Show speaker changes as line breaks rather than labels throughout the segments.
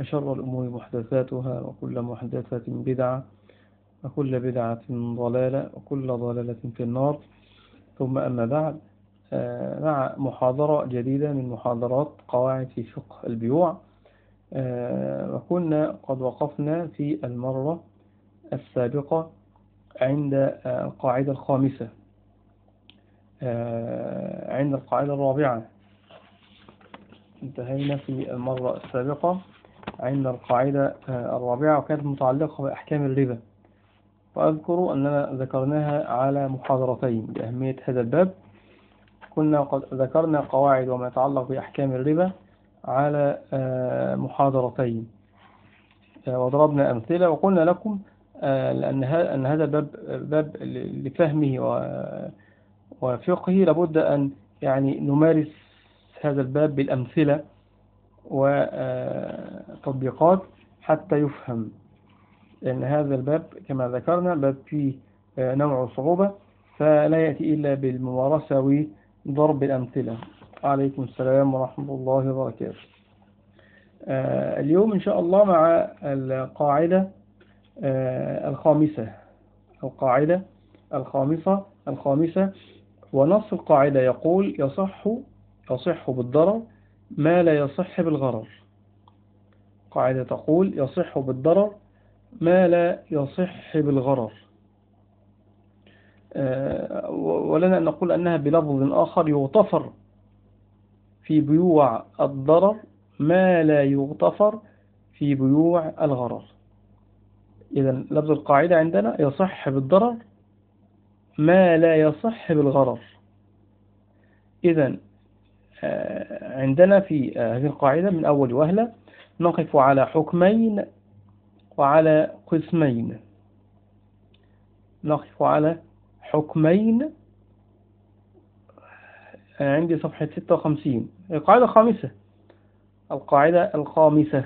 وشر الأمور محدثاتها وكل محدثة بدعة وكل بدعة ضلالة وكل ضلالة في النار. ثم أما بعد مع محاضرة جديدة من محاضرات قواعد في فقه البيوع. وكنا قد وقفنا في المرة السابقة عند القاعدة الخامسة. عند القاعدة الرابعة. انتهينا في المرة السابقة. عند القاعدة الرابعة وكانت متعلقة بأحكام الربا. وأذكر أننا ذكرناها على محاضرتين لأهمية هذا الباب. كنا قد ذكرنا قواعد وما يتعلق بأحكام الربا على محاضرتين. وضربنا أمثلة وقلنا لكم لأن أن هذا باب باب لفهمه وفقهه لابد أن يعني نمارس هذا الباب بالأمثلة. وتطبيقات حتى يفهم لأن هذا الباب كما ذكرنا الباب فيه نوع صعوبة فلا يأتي إلا بالممارسة وضرب الأمثلة. عليكم السلام ورحمة الله وبركاته. اليوم إن شاء الله مع القاعدة الخامسة. القاعدة الخامسة الخامسة ونص القاعدة يقول يصح يصح بالضرر ما لا يصح بالغرر. قاعدة تقول يصح بالضرر ما لا يصح بالغرر. ولنا أن نقول أنها بلفظ آخر يغتفر في بيوع الضرر ما لا يغتفر في بيوع الغرر. إذا لفظ القاعدة عندنا يصح بالضرر ما لا يصح بالغرر. إذا عندنا في هذه القاعدة من أول وهلة نقف على حكمين وعلى قسمين. نقف على حكمين. عندي صفحة 56 القاعدة الخامسة. القاعدة الخامسة.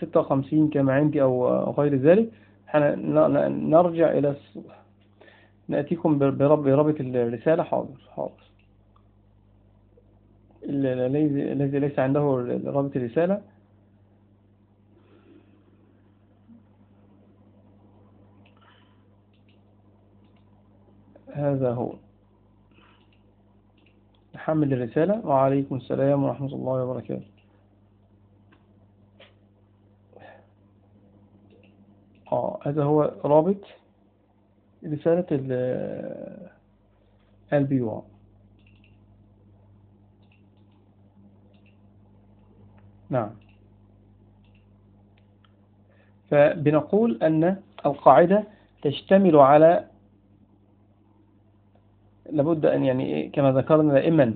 56 كما عندي أو غير ذلك. نرجع إلى نأتيكم بربط الرسالة. حاضر حاضر. الذي ليس عنده رابط الرسالة هذا هو. نحمل الرسالة. وعليكم السلام ورحمة الله وبركاته. آه هذا هو رابط رسالة البيوع نعم. فبنقول أن القاعدة تشتمل على لابد أن يعني كما ذكرنا دائما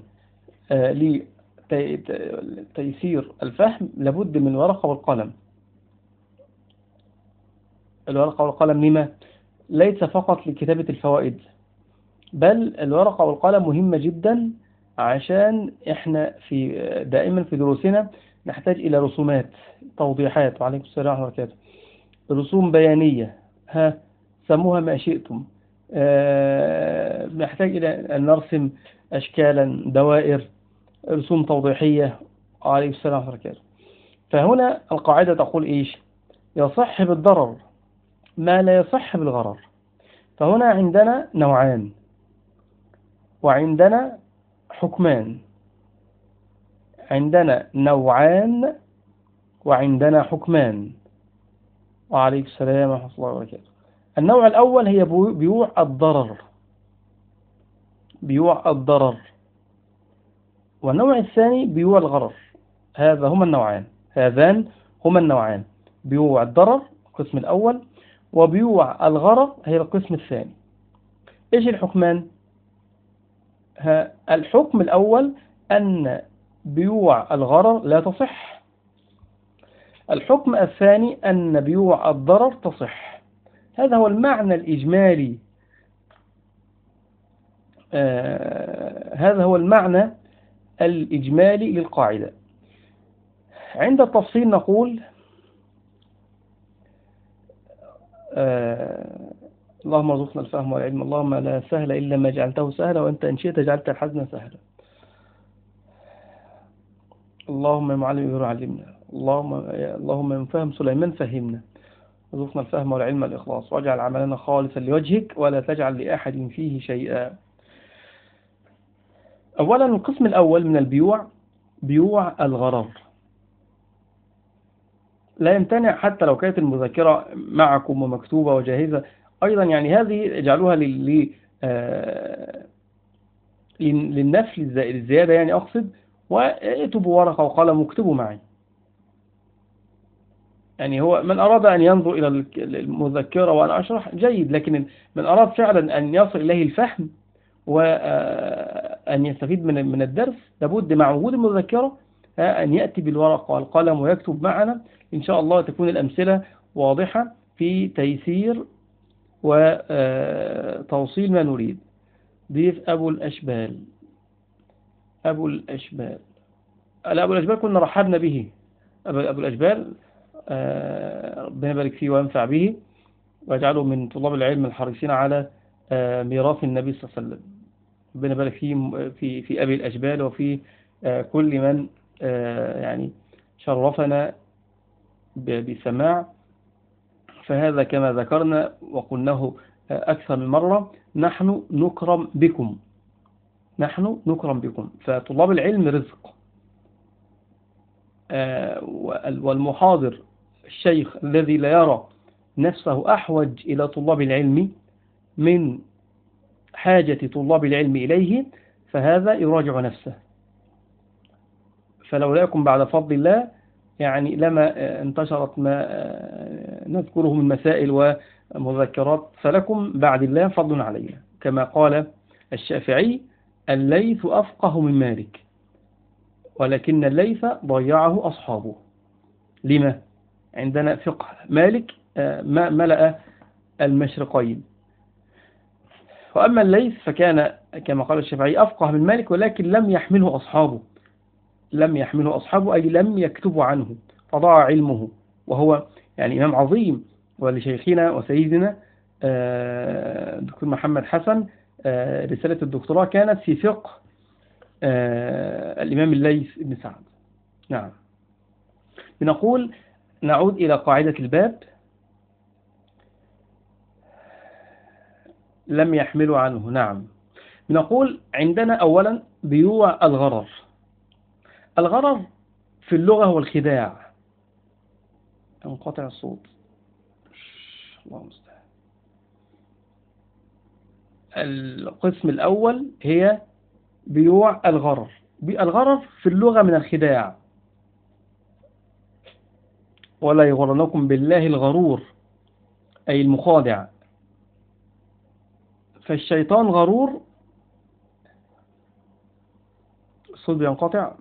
لتيسير الفهم لابد من الورقة والقلم. الورقة والقلم لما؟ ليس فقط لكتابة الفوائد بل الورقة والقلم مهمة جدا عشان إحنا في دائما في دروسنا نحتاج إلى رسومات توضيحات. وعليكم السلام ورحمة الله وبركاته. رسوم بيانية. ها سموها ما شئتم. أه نحتاج إلى أن نرسم أشكالا دوائر رسوم توضيحية. عليكم السلام ورحمة الله وبركاته. فهنا القاعدة تقول إيش؟ يصح بالضرر ما لا يصح بالغرر. فهنا عندنا نوعان. وعندنا حكمان. عندنا نوعان وعندنا حكمان. وعليك السلام ورحمة الله وبركاته. النوع الأول هي بيوع الضرر. بيوع الضرر. والنوع الثاني بيوع الغرر. هذا هما النوعان. هذان هما النوعان. بيوع الضرر القسم الأول وبيوع الغرر هي القسم الثاني. إيش الحكمان؟ الحكم الأول أن بيوع الغرر لا تصح. الحكم الثاني أن بيوع الضرر تصح. هذا هو المعنى الإجمالي. آه هذا هو المعنى الإجمالي للقاعدة. عند التفصيل نقول آه اللهم ارزقنا الفهم والعلم. اللهم لا سهل إلا ما جعلته سهلا وأنت إن شئت جعلت الحزن سهلا. اللهم يا معلم علمنا. اللهم اللهم من فهم سليمان فهمنا. ارزقنا الفهم والعلم والإخلاص. واجعل عملنا خالصا لوجهك ولا تجعل لأحد فيه شيئا. أولا القسم الأول من البيوع بيوع الغرر. لا يمتنع حتى لو كانت المذكرة معكم ومكتوبة وجاهزة. أيضا يعني هذه اجعلوها لل آه، للنفل الزيادة يعني أقصد. واتوا بورقة وقلم واكتبوا معي. يعني هو من أراد أن ينظر إلى المذكرة وأنا أشرح جيد. لكن من أراد فعلا أن يصل إليه الفهم وأن يستفيد من من الدرس لابد مع وجود المذكرة أن يأتي بالورقة والقلم ويكتب معنا. إن شاء الله تكون الأمثلة واضحة في تيسير وتوصيل ما نريد. ضيف أبو الأشبال. أبو الأشبال أبو الأشبال كنا رحبنا به. أبو الأشبال آه، ربنا يبارك فيه وينفع به واجعله من طلاب العلم الحريصين على آه، ميراث النبي صلى الله عليه وسلم. ربنا يبارك فيه في في أبي الأشبال وفي آه، كل من يعني شرفنا بسماع. فهذا كما ذكرنا وقلناه أكثر من مرة نحن نكرم بكم. نحن نكرم بكم. فطلاب العلم رزق. والمحاضر الشيخ الذي لا يرى نفسه أحوج إلى طلاب العلم من حاجة طلاب العلم إليه فهذا يراجع نفسه. فلولا يكن بعد فضل الله يعني لما انتشرت ما نذكره من مسائل ومذكرات فلكم بعد الله فضل علينا. كما قال الشافعي الليث أفقه من مالك ولكن الليث ضيعه أصحابه. لما؟ عندنا فقه. مالك آه، ملأ المشرقين. وأما الليث فكان كما قال الشافعي أفقه من مالك ولكن لم يحمله أصحابه. لم يحمله أصحابه أي لم يكتبوا عنه فضاع علمه. وهو يعني إمام عظيم ولشيخنا وسيدنا آه، دكتور محمد حسن رسالة الدكتوراه كانت في فقه الإمام الليث بن سعد. نعم. بنقول نعود إلى قاعدة الباب. لم يحملوا عنه. نعم. نقول عندنا أولا بيوع الغرر. الغرر في اللغة هو الخداع أنقطع الصوت. الله مستعان القسم الأول هي بيوع الغرر. الغرر في اللغة من الخداع. ولا يغرنكم بالله الغرور أي المخادع فالشيطان غرور. الصوت بينقطع.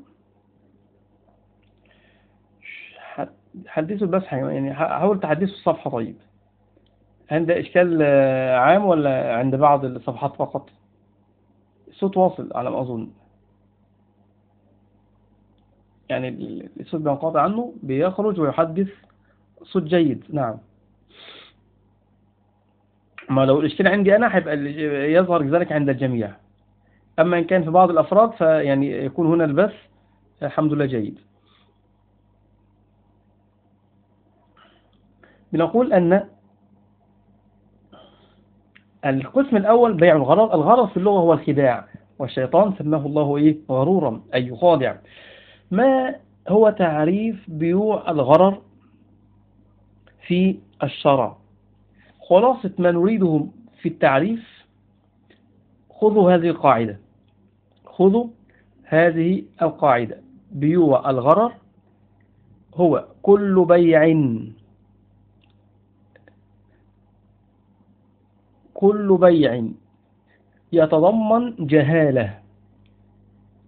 حدثوا بس يعني حاول تحدثوا الصفحة طيب. عند إشكال عام ولا عند بعض الصفحات فقط؟ الصوت واصل على ما أظن. يعني الصوت بينقطع عنه بيخرج ويحدث صوت جيد. نعم. ما لو الإشكال عندي أنا هيبقى يظهر ذلك عند الجميع. أما إن كان في بعض الأفراد فيعني يكون هنا البث الحمد لله جيد. بنقول أن القسم الأول بيع الغرض الغرض في اللغة هو الخداع والشيطان سماه الله إيه؟ غرورا أي يخادع ما هو تعريف بيوع الغرر في الشرع؟ خلاصة ما نريده في التعريف خذوا هذه القاعدة. خذوا هذه القاعدة. بيوع الغرر هو كل بيع كل بيع يتضمن جهالة.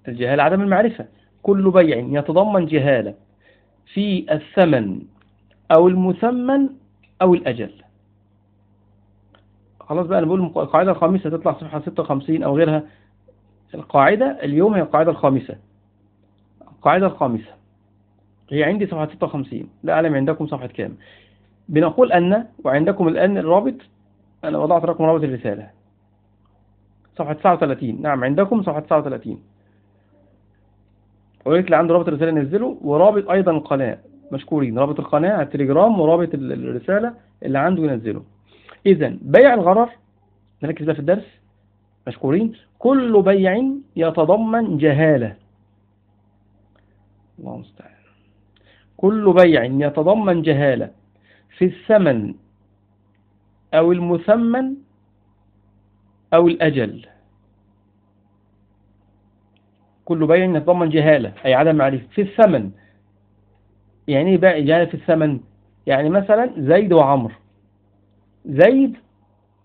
الجهالة عدم المعرفة. كل بيع يتضمن جهالة في الثمن أو المثمن أو الأجل. خلاص بقى أنا بقول القاعدة الخامسة تطلع صفحة 56 أو غيرها. القاعدة اليوم هي القاعدة الخامسة. القاعدة الخامسة. هي عندي صفحة 56 لا أعلم عندكم صفحة كام. بنقول أن وعندكم الآن الرابط أنا وضعت رقم رابط الرسالة. صفحة 39 نعم عندكم صفحة 39 وقلت اللي عنده رابط الرسالة نزله ورابط أيضا القناة مشكورين. رابط القناة على التليجرام ورابط الرسالة اللي عنده ينزله. إذا بيع الغرر. نركز بقى في الدرس. مشكورين. كل بيع يتضمن جهالة. الله المستعان. كل بيع يتضمن جهالة. في الثمن أو المثمن أو الأجل. كل بيع يتضمن جهالة أي عدم معرفة. في الثمن. يعني إيه بقى جهالة في الثمن. يعني مثلا زيد وعمر. زيد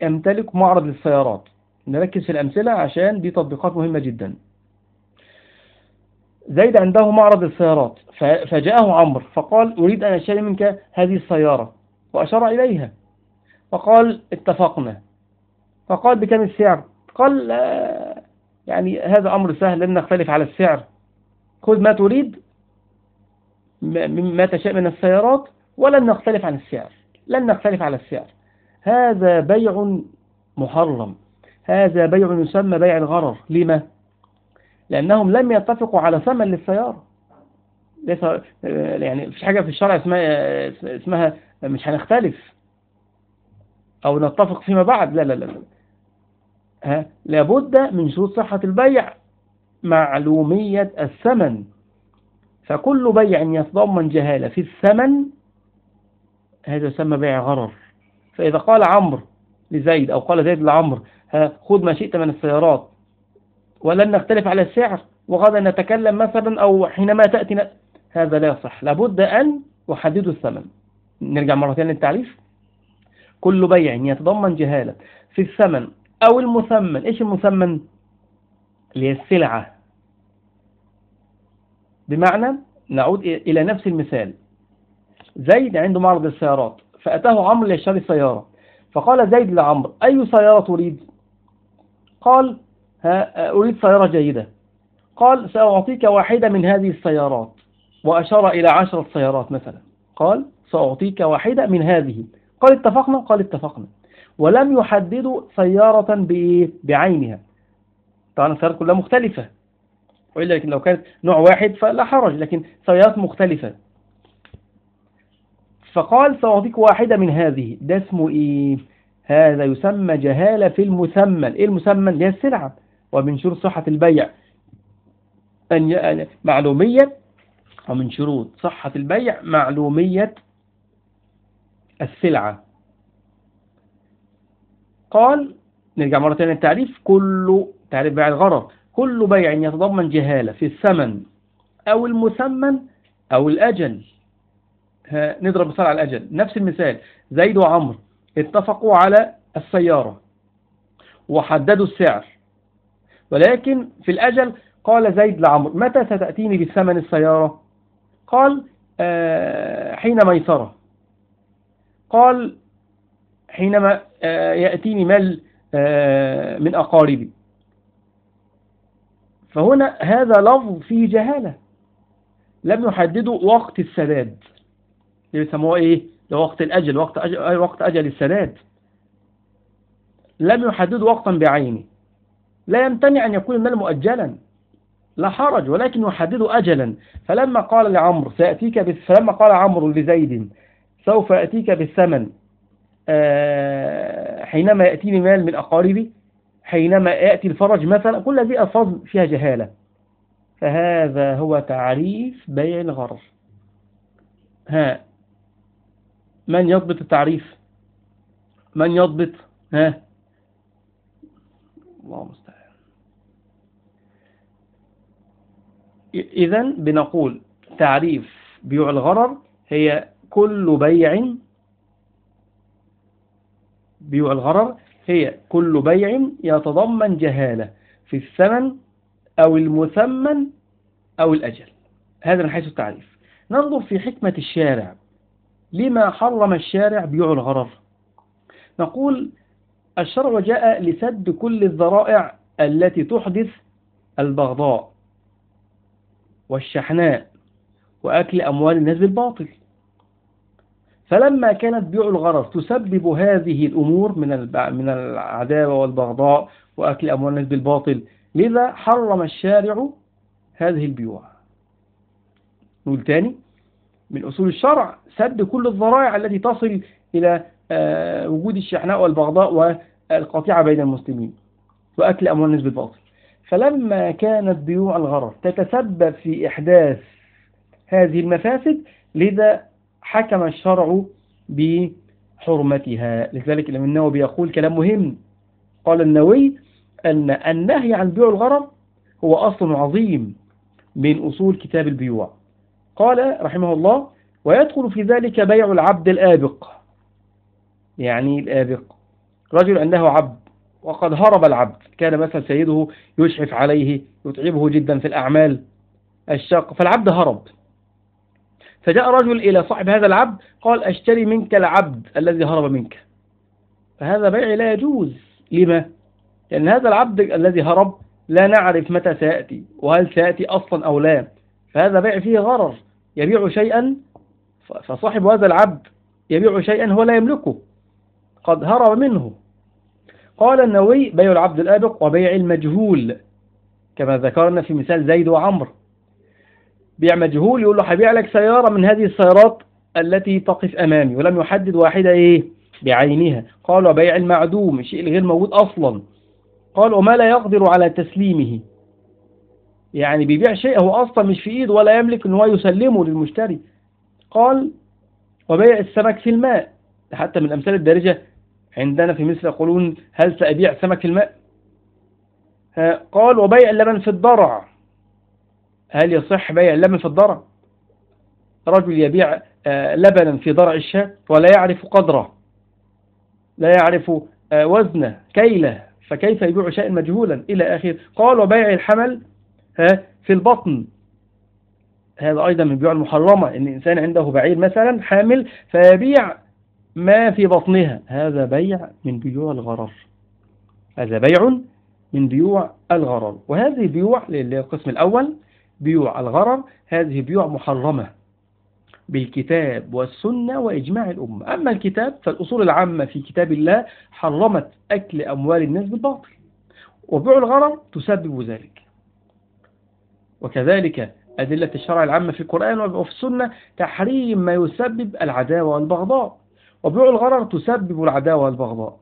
يمتلك معرض للسيارات. نركز في الأمثلة عشان دي تطبيقات مهمة جدا. زيد عنده معرض للسيارات. فجاءه عمرو فقال أريد أن أشتري منك هذه السيارة. وأشار إليها. فقال اتفقنا. فقال بكم السعر. قال يعني هذا أمر سهل لن نختلف على السعر. خذ ما تريد ما تشاء من السيارات ولن نختلف عن السعر. لن نختلف على السعر. هذا بيع محرم. هذا بيع يسمى بيع الغرر. لما؟ لأنهم لم يتفقوا على ثمن للسيارة. ليس يعني مفيش حاجة في الشرع اسمها اسمها مش هنختلف. أو نتفق فيما بعد. لا لا لا ها؟ لابد من شروط صحة البيع معلومية الثمن. فكل بيع يتضمن جهالة في الثمن هذا يسمى بيع غرر. فإذا قال عمرو لزيد أو قال زيد لعمرو خذ ما شئت من السيارات. ولن نختلف على السعر وغدا نتكلم مثلا أو حينما تأتي هذا لا يصح. لابد أن يحددوا الثمن. نرجع مرة ثانية للتعريف. كل بيع يتضمن جهالة في الثمن أو المثمن. إيش المثمن؟ اللي هي السلعة. بمعنى نعود إلى نفس المثال. زيد عنده معرض السيارات فأتاه عمرو ليشتري السيارة. فقال زيد لعمرو أي سيارة تريد؟ قال أريد سيارة جيدة. قال سأعطيك واحدة من هذه السيارات. وأشار إلى عشرة سيارات مثلا. قال سأعطيك واحدة من هذه. قال اتفقنا قال اتفقنا. ولم يحددوا سيارة بعينها. طبعا السيارات كلها مختلفة. وإلا لكن لو كانت نوع واحد فلا حرج لكن سيارات مختلفة. فقال سأعطيك واحدة من هذه. ده اسمه إيه؟ هذا يسمى جهالة في المسمى. إيه المسمى؟ هي السلعة. ومن شروط صحة البيع. أن معلومية. ومن شروط صحة البيع معلومية السلعة. قال نرجع مرة ثانية التعريف كل تعريف بيع الغرر كل بيع يتضمن جهالة في الثمن أو المثمن أو الأجل. نضرب مثال على الأجل. نفس المثال زيد وعمر اتفقوا على السيارة وحددوا السعر ولكن في الأجل قال زيد لعمر متى ستأتيني بثمن السيارة؟ قال آه حين ميسرة قال حينما آه يأتيني مال آه من أقاربي. فهنا هذا لفظ فيه جهالة. لم يحددوا وقت السداد. يسموه إيه؟ لوقت الأجل. وقت أجل, وقت أجل السداد. لم يحددوا وقتا بعينه. لا يمتنع أن يكون المال مؤجلا. لا حرج ولكن يحددوا أجلا. فلما قال لعمرو سأتيك بس فلما قال عمرو لزيد سوف أتيك بالثمن. آه، حينما يأتيني مال من أقاربي حينما يأتي الفرج مثلا كل هذه ألفاظ فيها جهالة. فهذا هو تعريف بيع الغرر. ها من يضبط التعريف؟ من يضبط؟ ها؟ الله مستعان إذا بنقول تعريف بيع الغرر هي كل بيع بيع الغرر هي كل بيع يتضمن جهالة في الثمن أو المثمن أو الأجل. هذا من حيث التعريف. ننظر في حكمة الشارع. لما حرم الشارع بيع الغرر؟ نقول الشرع جاء لسد كل الذرائع التي تحدث البغضاء والشحناء وأكل أموال الناس بالباطل. فلما كانت بيع الغرر تسبب هذه الأمور من من العداوة والبغضاء وأكل أموال الناس بالباطل لذا حرم الشارع هذه البيوع. نقول تاني من أصول الشرع سد كل الذرائع التي تصل إلى آه، وجود الشحناء والبغضاء والقطيعة بين المسلمين وأكل أموال الناس بالباطل. فلما كانت بيوع الغرر تتسبب في إحداث هذه المفاسد لذا حكم الشرع بحرمتها. لذلك الإمام النووي بيقول كلام مهم. قال النووي أن النهي عن بيع الغرر هو أصل عظيم من أصول كتاب البيوع. قال رحمه الله ويدخل في ذلك بيع العبد الآبق. يعني الآبق. رجل عنده عبد وقد هرب العبد. كان مثلا سيده يشحف عليه يتعبه جدا في الأعمال. الشق فالعبد هرب. فجاء رجل إلى صاحب هذا العبد قال أشتري منك العبد الذي هرب منك. فهذا بيع لا يجوز. لما؟ لأن هذا العبد الذي هرب لا نعرف متى سيأتي وهل سيأتي أصلا أو لا. فهذا بيع فيه غرر. يبيع شيئا فصاحب هذا العبد يبيع شيئا هو لا يملكه. قد هرب منه. قال النووي بيع العبد الآبق وبيع المجهول. كما ذكرنا في مثال زيد وعمر. بيع مجهول يقول له هبيع لك سيارة من هذه السيارات التي تقف أمامي ولم يحدد واحدة إيه؟ بعينها. قال وبيع المعدوم الشيء الغير موجود أصلا. قال وما لا يقدر على تسليمه. يعني بيبيع شيء هو أصلا مش في إيده ولا يملك أنه يسلمه للمشتري. قال وبيع السمك في الماء. حتى من الأمثال الدارجة عندنا في مصر يقولون هل سأبيع سمك الماء؟ قال وبيع اللبن في الضرع. هل يصح بيع اللبن في الضرع؟ رجل يبيع آه، لبنا في ضرع الشاة ولا يعرف قدره لا يعرف آه، وزنه كيله فكيف يبيع شيئا مجهولا؟ إلى آخر قال وبيع الحمل في البطن. هذا أيضا من بيوع المحرمة إن إنسان عنده بعير مثلا حامل فيبيع ما في بطنها. هذا بيع من بيوع الغرر. هذا بيع من بيوع الغرر. وهذه بيوع للقسم الأول بيوع الغرر هذه بيوع محرمة بالكتاب والسنة وإجماع الأمة. أما الكتاب فالأصول العامة في كتاب الله حرمت أكل أموال الناس بالباطل وبيع الغرر تسبب ذلك. وكذلك أدلة الشرع العامة في القرآن وفي السنة تحريم ما يسبب العداوة والبغضاء. وبيع الغرر تسبب العداوة والبغضاء.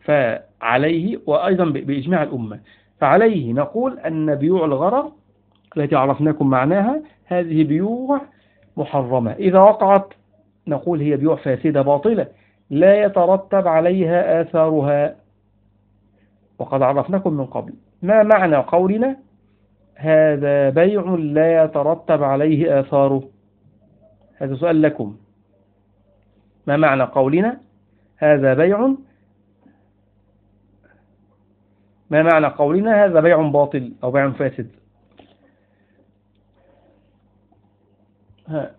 فعليه وأيضا بإجماع الأمة. فعليه نقول أن بيوع الغرر التي عرفناكم معناها هذه بيوع محرمة. إذا وقعت نقول هي بيوع فاسدة باطلة لا يترتب عليها آثارها. وقد عرفناكم من قبل. ما معنى قولنا؟ هذا بيع لا يترتب عليه آثاره. هذا سؤال لكم. ما معنى قولنا؟ هذا بيع. ما معنى قولنا؟ هذا بيع باطل أو بيع فاسد ها ما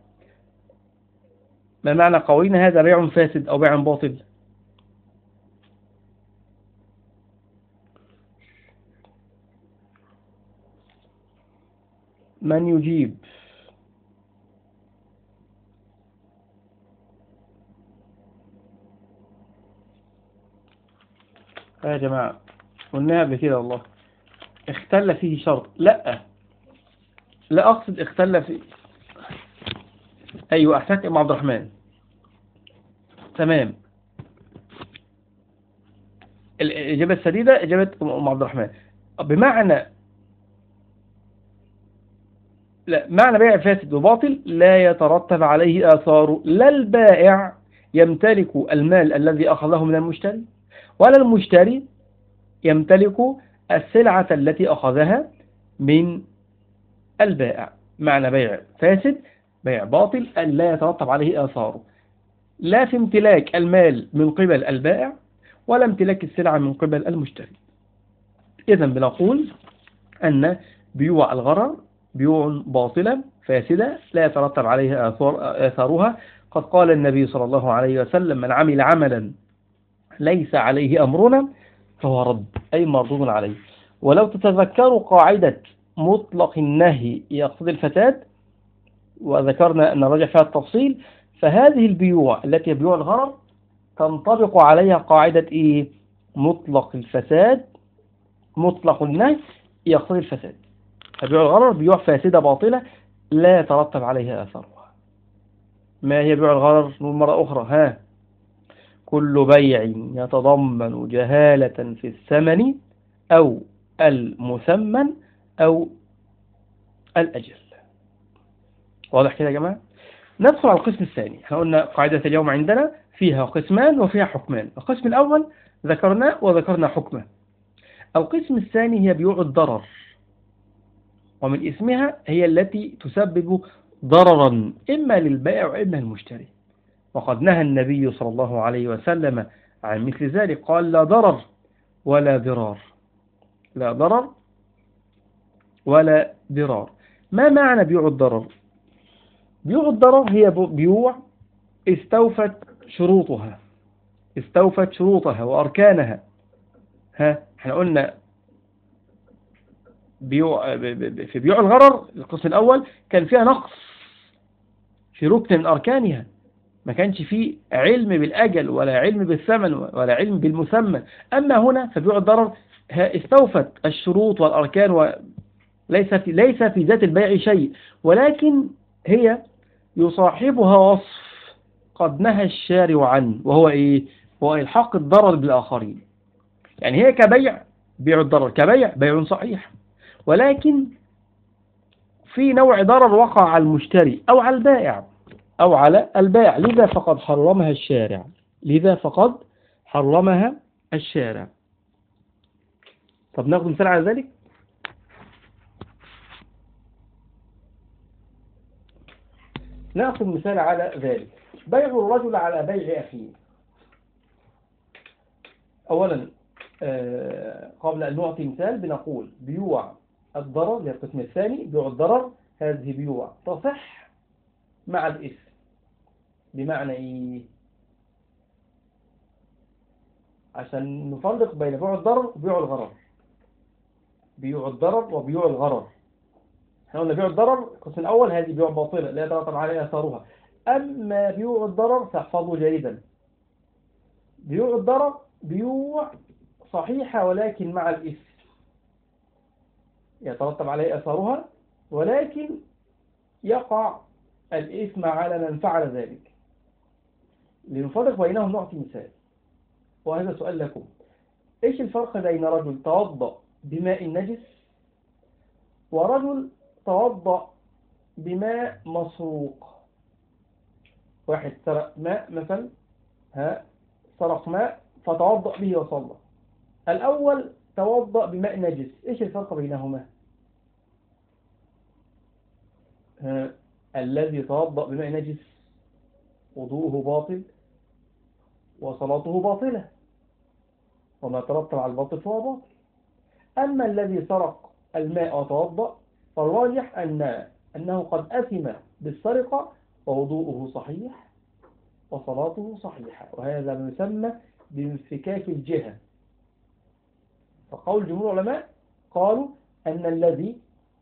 معنى قولنا هذا بيع فاسد أو بيع باطل. من يجيب؟ يا جماعة قلناها قبل كده والله. اختل فيه شرط. لا. لا أقصد اختل فيه. أيوة أحسنت أم عبد الرحمن. تمام. الإجابة السديدة إجابة أم عبد الرحمن. بمعنى لا معنى بيع فاسد وباطل لا يترتب عليه آثار لا البائع يمتلك المال الذي أخذه من المشتري ولا المشتري يمتلك السلعة التي أخذها من البائع. معنى بيع فاسد بيع باطل أن لا يترتب عليه آثاره لا في امتلاك المال من قبل البائع ولا امتلاك السلعة من قبل المشتري. إذا بنقول أن بيوع الغرر بيوع باطلة فاسدة لا يترتب عليها آثارها. قد قال النبي صلى الله عليه وسلم من عمل عملا ليس عليه أمرنا فهو رد. أي مردود عليه. ولو تتذكروا قاعدة مطلق النهي يقصد الفتاة وذكرنا أن رجع فيها التفصيل فهذه البيوع التي بيوع الغرر تنطبق عليها قاعدة إيه؟ مطلق الفساد مطلق النهي يقتضي الفساد. فبيوع الغرر بيوع فاسدة باطلة لا يترتب عليها أثرها. ما هي بيوع الغرر؟ مرة أخرى ها. كل بيع يتضمن جهالة في الثمن أو المثمن أو الأجل. واضح كده يا جماعة؟ ندخل على القسم الثاني. إحنا قلنا قاعدة اليوم عندنا فيها قسمان وفيها حكمان. القسم الأول ذكرنا وذكرنا حكمه. القسم الثاني هي بيوع الضرر. ومن اسمها هي التي تسبب ضررا إما للبائع وإما للمشتري. وقد نهى النبي صلى الله عليه وسلم عن مثل ذلك. قال لا ضرر ولا ضرار. لا ضرر ولا ضرار. ما معنى بيوع الضرر؟ بيوع الضرر هي بيوع استوفت شروطها استوفت شروطها وأركانها. ها إحنا قلنا بيوع في بيوع الغرر القسم الأول كان فيها نقص في ركن من أركانها. ما كانش فيه علم بالأجل ولا علم بالثمن ولا علم بالمسمى أما هنا فبيوع الضرر استوفت الشروط والأركان وليس في, ليس في ذات البيع شيء. ولكن هي يصاحبها وصف قد نهى الشارع عنه وهو إيه؟ هو إلحاق الضرر بالآخرين. يعني هي كبيع بيع الضرر كبيع بيع صحيح. ولكن في نوع ضرر وقع على المشتري أو على البائع أو على البائع. لذا فقد حرمها الشارع. لذا فقد حرمها الشارع. طب ناخذ مثال على ذلك؟ نأخذ مثال على ذلك. بيع الرجل على بيع أخيه. أولا آه، قبل أن نعطي مثال بنقول بيوع الضرر للقسم الثاني بيوع الضرر هذه بيوع تصح مع الإثم. بمعنى إيه؟ عشان نفرق بين بيوع الضرر وبيوع الغرر. بيوع الضرر وبيوع الغرر. قلنا بيوع الضرر القسم الأول هذه بيوع باطلة لا يترتب عليها أثارها. أما بيوع الضرر فاحفظوا جيدا. بيوع الضرر بيوع صحيحة ولكن مع الإثم. يترتب عليه أثرها ولكن يقع الإثم على من فعل ذلك. لنفرق بينهم نعطي مثال وهذا سؤال لكم. إيش الفرق بين رجل توضأ بماء نجس ورجل توضأ بماء مسروق. واحد سرق ماء مثلا ها سرق ماء فتوضأ به وصلى. الأول توضأ بماء نجس. إيش الفرق بينهما؟ الذي توضأ بماء نجس وضوءه باطل وصلاته باطلة. وما ترتب على الباطل فهو باطل. أما الذي سرق الماء وتوضأ فالراجح أن أنه قد أثم بالسرقة ووضوءه صحيح وصلاته صحيحة وهذا ما يسمى بانفكاك الجهة. فقول جمهور العلماء قالوا أن الذي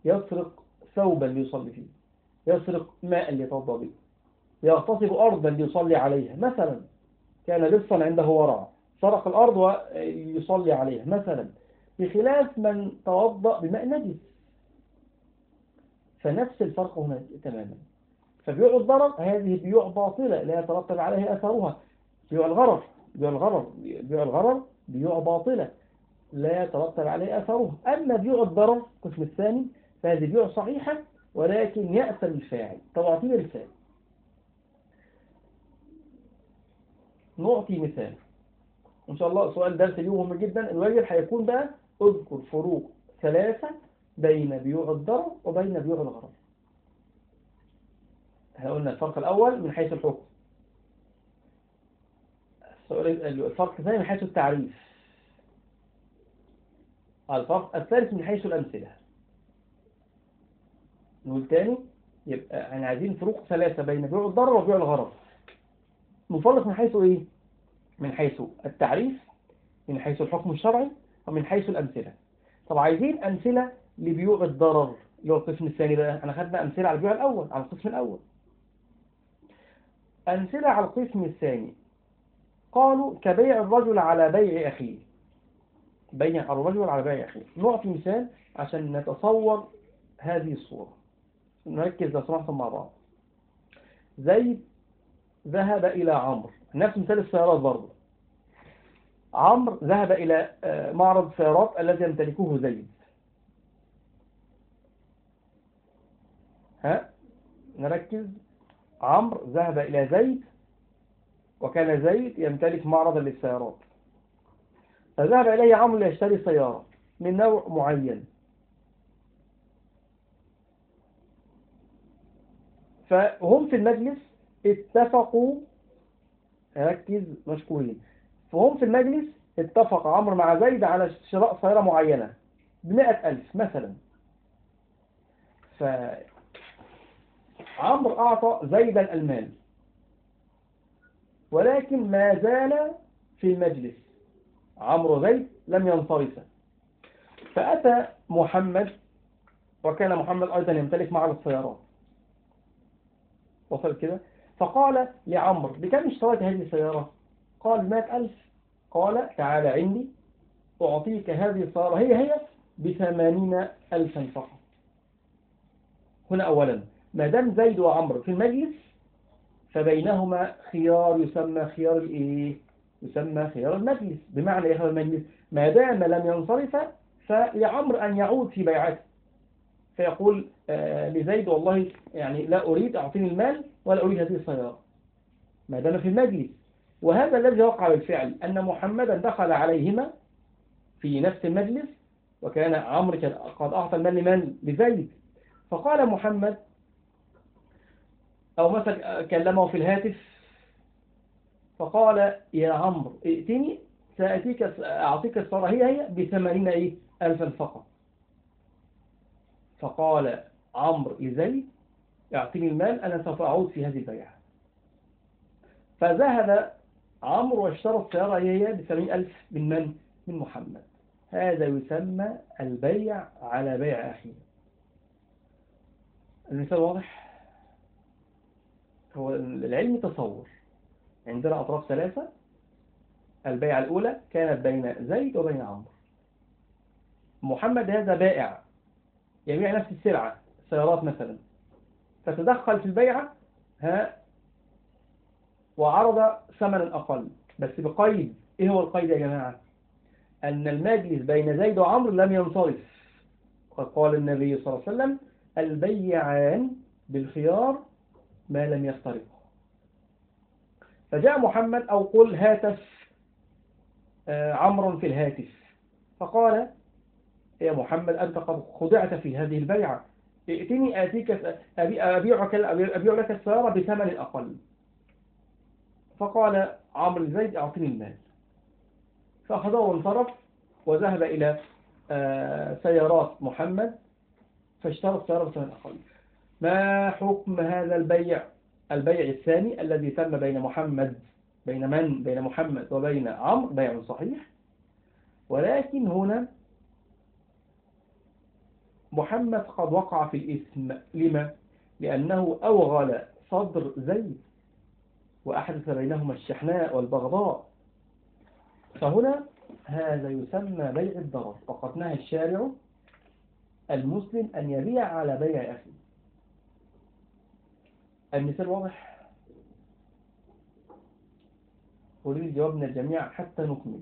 يسرق ثوبا ليصلي فيه يسرق ماء ليتوضأ به يغتصب أرضا ليصلي عليها مثلا كان لصا عنده ورع سرق الأرض ويصلي عليها مثلا بخلاف من توضأ بماء نجس. فنفس الفرق هنا تماما. فبيوع الضرر هذه بيوع باطلة لا يترتب عليها أثرها. بيوع الغرر بيوع الغرر بيوع الغرر بيوع باطلة لا يترتب عليه أثره أما بيوع الضرر القسم الثاني فهذه بيوع صحيحة ولكن يأثم الفاعل. طب أعطينا مثال نعطي مثال. إن شاء الله سؤال درس اليوم مهم جدا. الواجب هيكون بقى اذكر فروق ثلاثة بين بيوع الضرر وبين بيوع الغرض إحنا قلنا الفرق الأول من حيث الحكم. الفرق الثاني من حيث التعريف. الفرق الثالث من حيث الأمثلة. نقول تاني يبقى إحنا عايزين فروق ثلاثة بين بيوع الضرر وبيوع الغرض نفرق من حيث إيه؟ من حيث التعريف من حيث الحكم الشرعي ومن حيث الأمثلة. طب عايزين أمثلة لبيوع الضرر. اللي هو القسم الثاني بقى إحنا خدنا أمثلة على البيوع الأول على القسم الأول. أمثلة على القسم الثاني. قالوا كبيع الرجل على بيع أخيه. بيع الرجل على بيع أخيه. نعطي مثال عشان نتصور هذه الصورة. نركز لو سمحتم مع بعض. زيد ذهب إلى عمرو. نفس مثال السيارات برضه. عمرو ذهب إلى معرض السيارات الذي يمتلكه زيد. ها؟ نركز. عمرو ذهب إلى زيد وكان زيد يمتلك معرضا للسيارات. فذهب إليه عمرو ليشتري سيارة من نوع معين. فهم في المجلس اتفقوا ركز مشكورين فهم في المجلس اتفق عمرو مع زيد على شراء سيارة معينة بمئة ألف مثلا. فعمرو أعطى زيدا المال ولكن ما زال في المجلس. عمرو زيد لم ينصرف. فأتى محمد وكان محمد أيضا يمتلك معرض السيارات. وصل كده؟ فقال لعمرو بكم اشتريت هذه السيارة؟ قال مائة ألف. قال تعالى عندي أعطيك هذه السيارة هي هي بثمانين ألفا فقط. هنا أولا. ما دام زيد وعمرو في المجلس فبينهما خيار يسمى خيار الإيه؟ يسمى خيار المجلس. بمعنى إيه خيار المجلس ما دام لم ينصرف فلعمرو أن يعود في بيعته. فيقول آه لزيد والله يعني لا أريد أعطيني المال ولا أريد هذه السيارة. ما دام في المجلس. وهذا الذي وقع بالفعل أن محمدا دخل عليهما في نفس المجلس وكان عمرو قد أعطى المال لمن؟ لزيد. فقال محمد أو مثلا كلمه في الهاتف فقال يا عمرو ائتني سأتيك أعطيك الصلاة هي هي بثمانين إيه ألفا فقط. فقال عمرو لزيد أعطيني المال أنا سوف أعود في هذه البيعة. فذهب عمرو واشترى السيارة هي بثمانين ألف من من؟ من محمد. هذا يسمى البيع على بيع أخيه. المثال واضح؟ هو العلم تصور. عندنا أطراف ثلاثة. البيعة الأولى كانت بين زيد وبين عمرو. محمد هذا بائع. يبيع نفس السلعة سيارات مثلا. فتدخل في البيعة ها وعرض ثمنا أقل. بس بقيد. إيه هو القيد يا جماعة؟ أن المجلس بين زيد وعمرو لم ينصرف. قال النبي صلى الله عليه وسلم البيعان بالخيار ما لم يفترقوا فجاء محمد أو قل هاتف عمرو في الهاتف. فقال يا محمد أنت قد خدعت في هذه البيعة. ائتني آتيك أبيعك أبيع لك السيارة بثمن أقل فقال عمرو زيد أعطني المال. فأخذه وانصرف وذهب إلى سيارات محمد فاشترى السيارة بثمن أقل ما حكم هذا البيع؟ البيع الثاني الذي تم بين محمد بين من؟ بين محمد وبين عمرو؟ بيع صحيح. ولكن هنا محمد قد وقع في الإثم. لما؟ لأنه أوغل صدر زيد وأحدث بينهما الشحناء والبغضاء. فهنا هذا يسمى بيع الضرر. وقد نهى الشارع المسلم أن يبيع على بيع أخيه. المثال واضح؟ أريد جواب من الجميع حتى نكمل.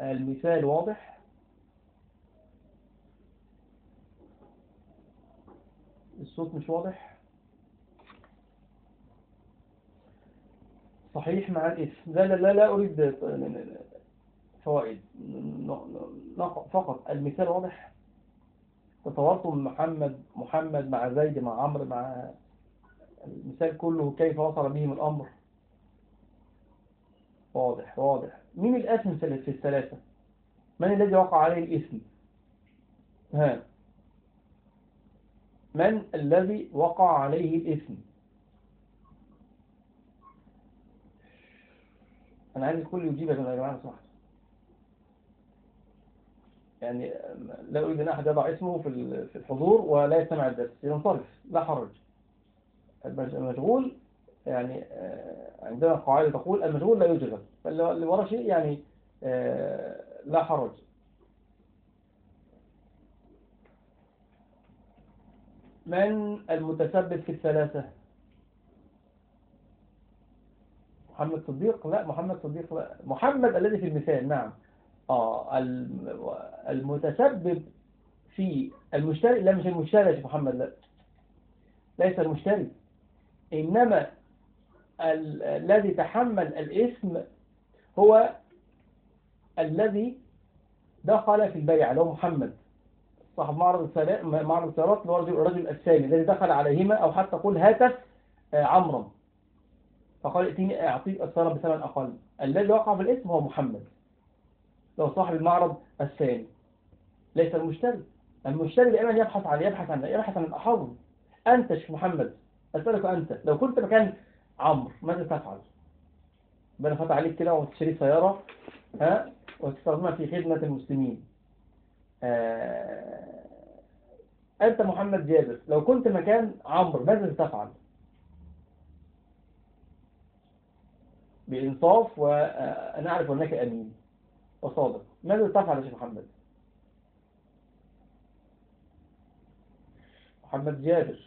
المثال واضح؟ الصوت مش واضح؟ صحيح مع الاسم لا لا لا, لا أريد فوائد. فقط. المثال واضح؟ تصورتم محمد محمد مع زيد مع عمرو مع المثال كله كيف وصل بهم الأمر. واضح واضح. مين الأسم في الثلاثة؟ من الذي وقع عليه الاسم ها. من الذي وقع عليه الاسم أنا عايز الكل يجيب يا جماعة صح يعني لا أريد أن أحد يضع اسمه في الحضور ولا يستمع الدرس. ينصرف لا حرج. المشغول يعني آه، عندنا قاعدة تقول المشغول لا يجغل فاللي ورا شيء يعني آه، لا حرج. من المتسبب في الثلاثة؟ محمد صديق؟ لا محمد صديق لا. محمد الذي في المثال نعم. آه المتسبب في المشتري لا مش المشتري يا محمد لا. ليس المشتري. إنما الذي تحمل الاسم هو الذي دخل في البيع اللي هو محمد. صاحب معرض معرض السيارات اللي هو الرجل الثاني الذي دخل عليهما أو حتى قل هاتف آه، عمرا فقال ائتيني أعطيك السيارة بثمن أقل. الذي وقع في الاسم هو محمد. لو صاحب المعرض الثاني. ليس المشتري. المشتري دائما يبحث عن يبحث عن يبحث عن الأحظ. أنت شيخ محمد. أسألك أنت لو كنت مكان عمرو ماذا تفعل؟ بنا فتح عليك كده وتشتري سيارة ها وتستخدمها في خدمة المسلمين. آه أنت محمد جابر لو كنت مكان عمرو ماذا تفعل؟ بإنصاف وأنا أعرف أنك أمين وصادق. ماذا تفعل يا شيخ محمد؟ محمد جابر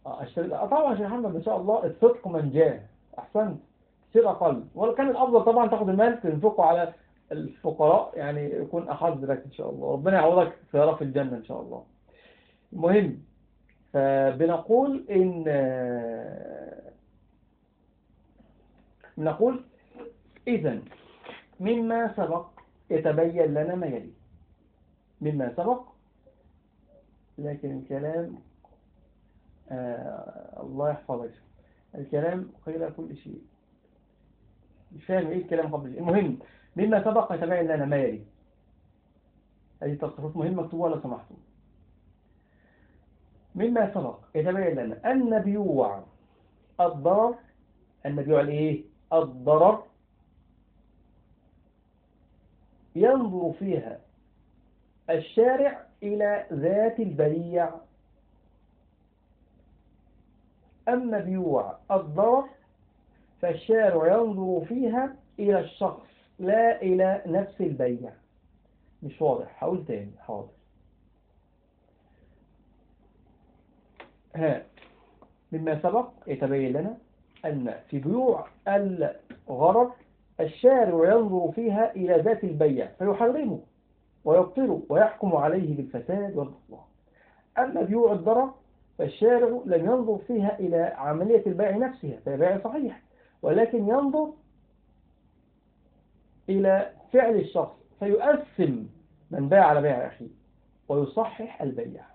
آه، طبعا يا محمد إن شاء الله الصدق من احسنت سير أقل. وكان الأفضل طبعا تاخد المال تنفقه على الفقراء يعني يكون أحظ لك إن شاء الله. ربنا يعوضك في رف الجنة إن شاء الله. المهم فبنقول إن نقول اذا مما سبق يتبين لنا ما يلي. مما سبق لكن الكلام آه الله يحفظك. الكلام قيل كل شيء مش فاهم إيه الكلام قبل المهم مما سبق يتبين لنا ما يلي. هذه تصرفات مهمة مكتوبة لو سمحتم مما سبق يتبين لنا أن بيوع الضرر أن بيوع الإيه؟ الضرر ينظر فيها الشارع إلى ذات البريع. أما بيوع الضرر فالشارع ينظر فيها إلى الشخص لا إلى نفس البيع. مش واضح. حاول تاني. حاضر. ها. مما سبق يتبين لنا أن في بيوع الغرر الشارع ينظر فيها إلى ذات البيع فيحرمه ويبطله ويحكم عليه بالفساد والبطلان أما بيوع الضرر فالشارع لم ينظر فيها إلى عملية البيع نفسها فهي بيع صحيح ولكن ينظر إلى فعل الشخص فيؤثم من باع على بيع أخيه ويصحح البيع.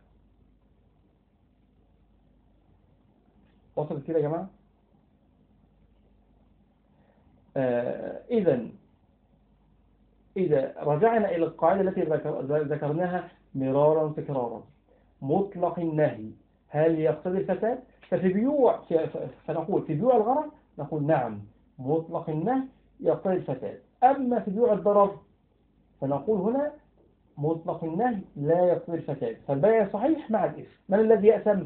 وصلت كده يا جماعة؟ آه إذا إذا رجعنا إلى القاعدة التي ذكرناها مرارا تكرارا. مطلق النهي. هل يقتضي الفساد ففي بيوع فنقول في بيوع الغرض نقول نعم مطلق النهي يقتضي الفساد أما في بيوع الضرر فنقول هنا مطلق النهي لا يقتضي الفساد فالبيع صحيح مع الإثم. من الذي يأثم؟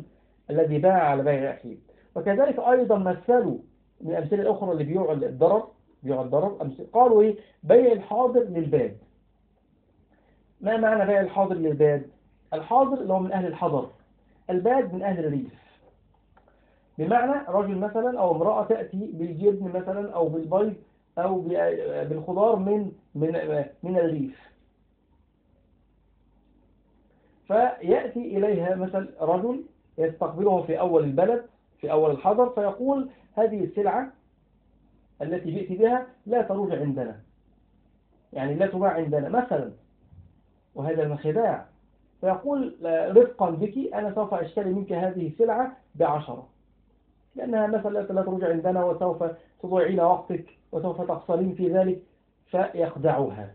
الذي باع على بيع أخيه. وكذلك أيضا مثلوا من الأمثلة الأخرى اللي بيوع الضرر بيوع الضرر قالوا إيه؟ بيع الحاضر للباد. ما معنى بيع الحاضر للباد؟ الحاضر اللي هو من أهل الحضر. الباد من أهل الريف. بمعنى رجل مثلا أو امرأة تأتي بالجبن مثلا أو بالبيض أو بالخضار من من من الريف. فيأتي إليها مثل رجل يستقبله في أول البلد في أول الحضر فيقول هذه السلعة التي جئت بها لا تروج عندنا. يعني لا تباع عندنا مثلا. وهذا المخداع فيقول رفقا بك أنا سوف أشتري منك هذه السلعة بعشرة. لأنها مثلا لا ترجع عندنا وسوف تضيعين وقتك وسوف تخسرين في ذلك فيخدعها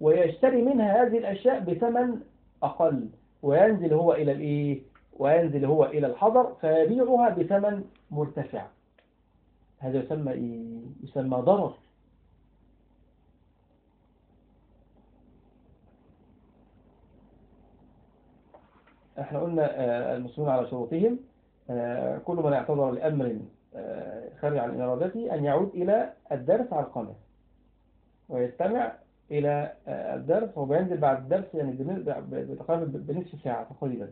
ويشتري منها هذه الأشياء بثمن أقل. وينزل هو إلى الإيه؟ وينزل هو إلى الحضر فيبيعها بثمن مرتفع. هذا يسمى إيه؟ يسمى ضرر. إحنا قلنا آه، المسلمون على شروطهم آه، كل من اعتذر لأمر آه، خارج عن إرادته أن يعود إلى الدرس على القناة ويستمع إلى الدرس وبينزل بعد الدرس يعني بتقريبا بنصف ساعة تقريبا.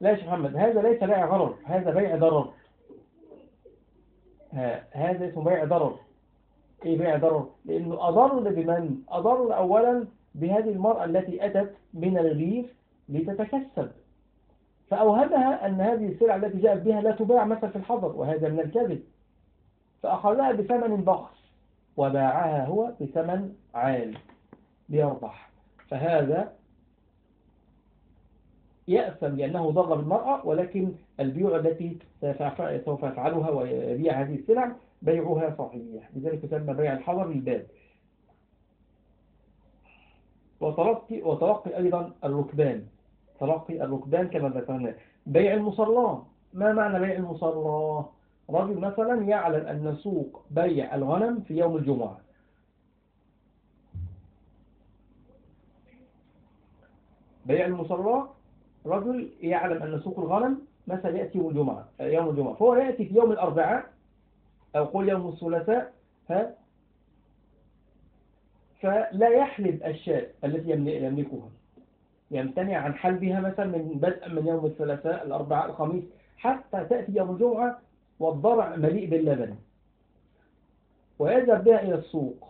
لا يا شيخ محمد هذا ليس بيع غرر هذا بيع ضرر. هذا اسمه بيع ضرر. إيه بيع ضرر؟ لأنه اضر بمن اضر اولا بهذه المرأة التي أتت من الريف لتتكسب. فأوهمها أن هذه السلعة التي جاءت بها لا تباع مثلا في الحضر وهذا من الكذب. فأخذها بثمن بخس وباعها هو بثمن عال ليربح. فهذا يأثم لأنه ضر بالمرأة ولكن البيوع التي سوف يفعلها ويبيع هذه السلع بيعها صحيح. لذلك يسمى بيع الحضر للباب. وتلقي, وتلقي أيضا الركبان. تلقي الركبان كما ذكرنا. بيع المصلاة ما معنى بيع المصلاة رجل مثلا يعلم أن سوق بيع الغنم في يوم الجمعة. بيع المصلاة رجل يعلم أن سوق الغنم مثلا يأتي يوم الجمعة يوم الجمعة. فهو يأتي في يوم الأربعاء أو قول يوم الثلاثاء ها فلا يحلب الشاة التي يملكها. يمتنع عن حلبها مثلا من بدء من يوم الثلاثاء الأربعاء الخميس حتى تأتي يوم الجمعة والضرع مليء باللبن. ويذهب بها إلى السوق.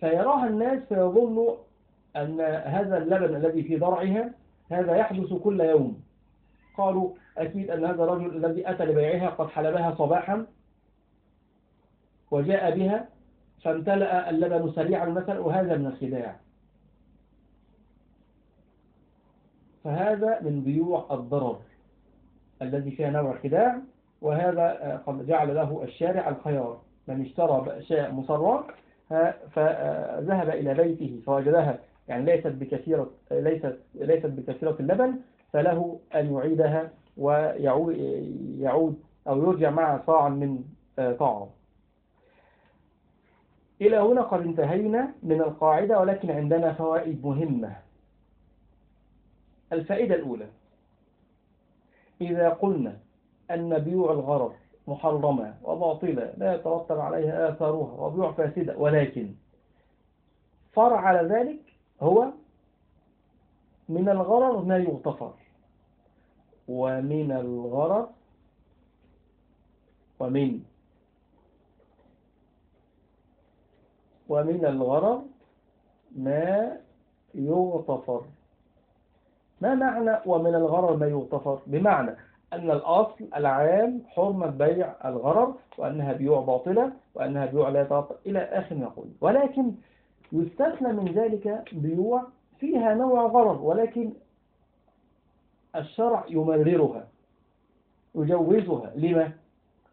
فيراها الناس فيظنوا أن هذا اللبن الذي في ضرعها هذا يحدث كل يوم. قالوا أكيد أن هذا الرجل الذي أتى لبيعها قد حلبها صباحا وجاء بها فامتلأ اللبن سريعا مثلا وهذا من الخداع. فهذا من بيوع الضرر الذي فيها نوع خداع وهذا قد جعل له الشارع الخيار. من اشترى شاء مصرى فذهب إلى بيته فوجدها يعني ليست بكثيرة ليست ليست بكثيرة اللبن فله أن يعيدها ويعود يعود أو يرجع مع صاع من طعام. إلى هنا قد انتهينا من القاعدة ولكن عندنا فوائد مهمة. الفائدة الأولى. إذا قلنا أن بيوع الغرر محرمة وباطلة لا يترتب عليها آثارها وبيوع فاسدة ولكن فرع على ذلك هو من الغرر ما يغتفر ومن الغرر ومن ومن الغرر ما يغتفر. ما معنى ومن الغرر ما يغتفر؟ بمعنى أن الأصل العام حرمة بيع الغرر وأنها بيوع باطلة وأنها بيوع لا يتغطى إلى آخر نقول ولكن يستثنى من ذلك بيوع فيها نوع غرر ولكن الشرع يمررها يجوزها. لما؟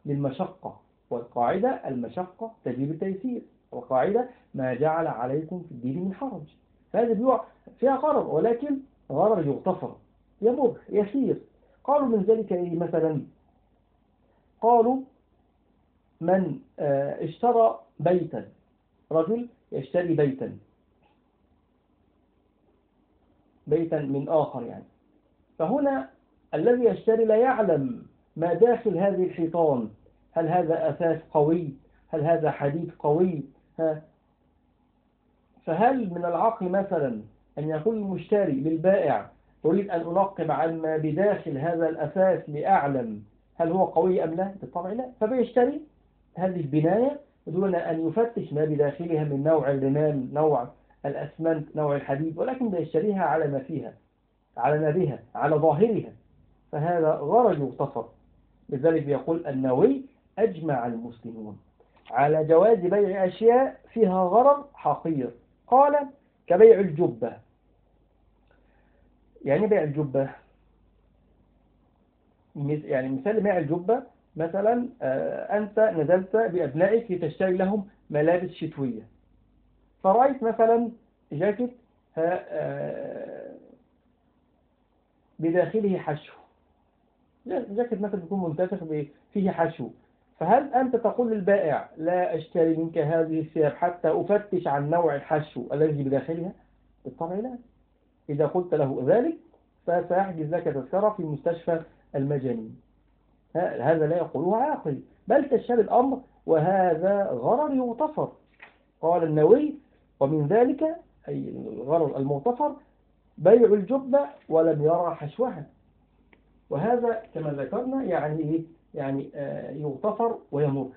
للمشقة. والقاعدة المشقة تجيب التيسير. والقاعدة ما جعل عليكم في الدين من حرج. فهذه بيوع فيها غرر ولكن غرر يغتفر يمر يسير. قالوا من ذلك إيه مثلا؟ قالوا من آه، اشترى بيتا. رجل يشتري بيتا. بيتا من آخر يعني. فهنا الذي يشتري لا يعلم ما داخل هذه الحيطان. هل هذا أساس قوي؟ هل هذا حديد قوي؟ ها؟ فهل من العقل مثلا أن يقول المشتري للبائع أريد أن أنقب عن ما بداخل هذا الأساس لأعلم هل هو قوي أم لا؟ بالطبع لا. فبيشتري هذه البناية دون أن يفتش ما بداخلها من نوع الرمال نوع الأسمنت نوع الحديد ولكن بيشتريها على ما فيها على ما بها على ظاهرها. فهذا غرض يغتفر لذلك يقول النووي أجمع المسلمون. على جواز بيع أشياء فيها غرض حقير. قال كبيع الجبة. يعني بيع الجبة. يعني مثال بيع الجبة مثلا آه، أنت نزلت بأبنائك لتشتري لهم ملابس شتوية. فرأيت مثلا جاكيت آه، بداخله حشو. جاكيت مثلا يكون منتفخ فيه حشو. فهل أنت تقول للبائع لا أشتري منك هذه الثياب حتى أفتش عن نوع الحشو الذي بداخلها بالطبع لا. إذا قلت له ذلك فسيحجز لك تذكرة في مستشفى المجانين. هذا لا يقوله عاقل. بل تشتري الأمر وهذا غرر يغتفر. قال النووي ومن ذلك أي الغرر المغتفر بيع الجبة ولم يرى حشوها. وهذا كما ذكرنا يعني إيه؟ يعني آه، يغتفر ويمر.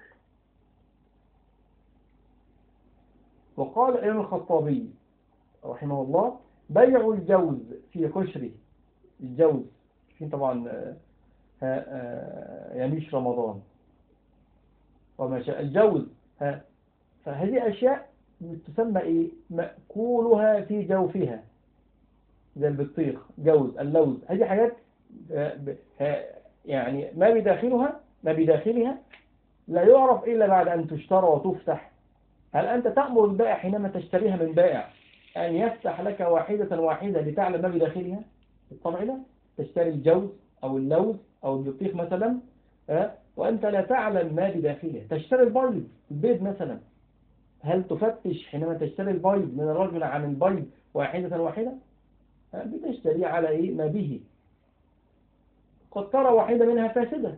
وقال الإمام الخطابي رحمه الله بيع الجوز في قشره الجوز في طبعا آه، آه، يميش رمضان. وما شاء الجوز فهذه أشياء تسمى إيه؟ مأكولها في جوفها. زي البطيخ جوز اللوز هذه حاجات يعني ما بداخلها ما بداخلها لا يعرف إلا بعد أن تشترى وتفتح. هل أنت تأمر البائع حينما تشتريها من بائع؟ أن يفتح لك واحدة واحدة لتعلم ما بداخلها بالطبع لا تشتري الجوز أو اللوز أو البطيخ مثلا وأنت لا تعلم ما بداخلها. تشتري البيض البيض مثلا. هل تفتش حينما تشتري البيض من الرجل عن البيض واحدة واحدة؟ بتشتري على إيه؟ ما به. قد ترى واحدة منها فاسدة.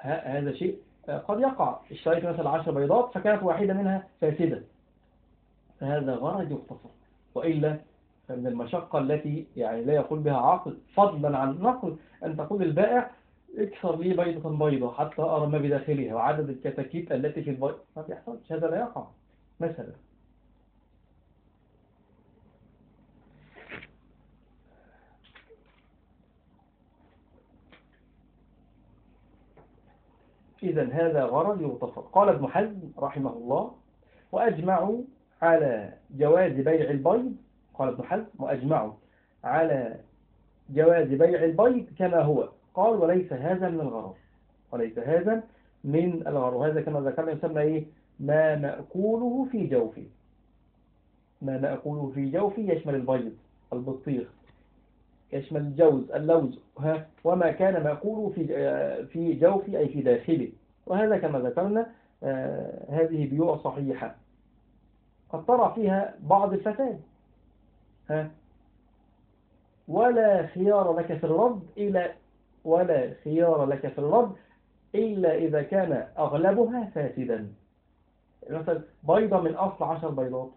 هذا شيء قد يقع. اشتريت مثلا عشر بيضات فكانت واحدة منها فاسدة. فهذا غرض يختصر وإلا فمن المشقة التي يعني لا يقول بها عاقل فضلا عن نقل أن تقول البائع اكسر لي بيضة بيضة حتى أرى ما بداخلها وعدد الكتاكيت التي في البيض ما بيحصلش. هذا لا يقع. مثلا. إذا هذا غرض يغتفر قال ابن حزم رحمه الله وأجمعوا على جواز بيع البيض قال ابن حزم وأجمعوا. على جواز بيع البيض كما هو. قال وليس هذا من الغرض وليس هذا من الغرض وهذا كما ذكرنا يسمى إيه؟ ما مأكوله في جوفه. ما مأكوله في جوفه يشمل البيض البطيخ يشمل الجوز اللوز وما كان مأكوله في في جوفه أي في داخله. وهذا كما ذكرنا آه، هذه بيوع صحيحة. قد ترى فيها بعض الفساد ها؟ ولا خيار لك في الرد إلا ولا خيار لك في الرد إلا إذا كان أغلبها فاسدا. مثلا بيضة من أصل عشر بيضات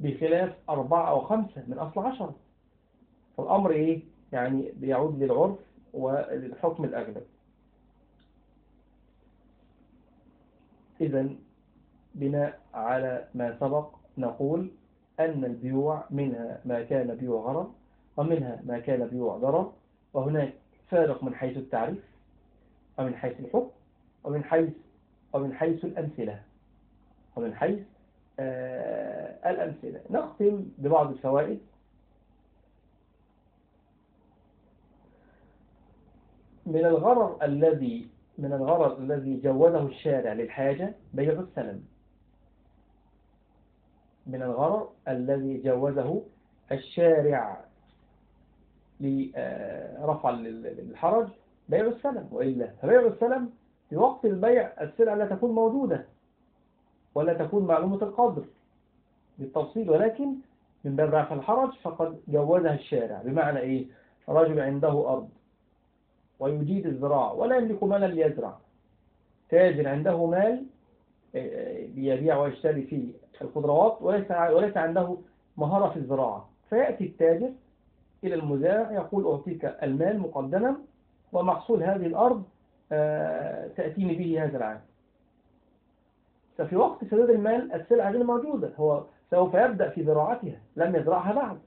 بخلاف أربعة أو خمسة من أصل عشر. فالأمر إيه؟ يعني بيعود للعرف وللحكم الأغلب. إذا بناء على ما سبق نقول أن البيوع منها ما كان بيوع غرض ومنها ما كان بيوع ضرر وهناك فارق من حيث التعريف ومن حيث الحكم ومن حيث ومن حيث الأمثلة. ومن حيث آه الأمثلة. نختم ببعض الفوائد. من الغرر الذي من الغرر الذي جوزه الشارع للحاجة بيع السلم. من الغرر الذي جوزه الشارع لرفع الحرج بيع السلم وإلا. فبيع السلم في وقت البيع السلعة لا تكون موجودة ولا تكون معلومة القدر بالتفصيل ولكن من باب رفع الحرج فقد جوزها الشارع. بمعنى إيه؟ رجل عنده أرض ويجيد الزراعة ولا يملك مالا ليزرع. تاجر عنده مال بيبيع ويشتري فيه الخضروات وليس وليس عنده مهارة في الزراعة. فيأتي التاجر إلى المزارع يقول أعطيك المال مقدما ومحصول هذه الأرض آه، تأتيني به هذا العام. ففي وقت سداد المال السلعة غير موجودة هو سوف يبدأ في زراعتها لم يزرعها بعد.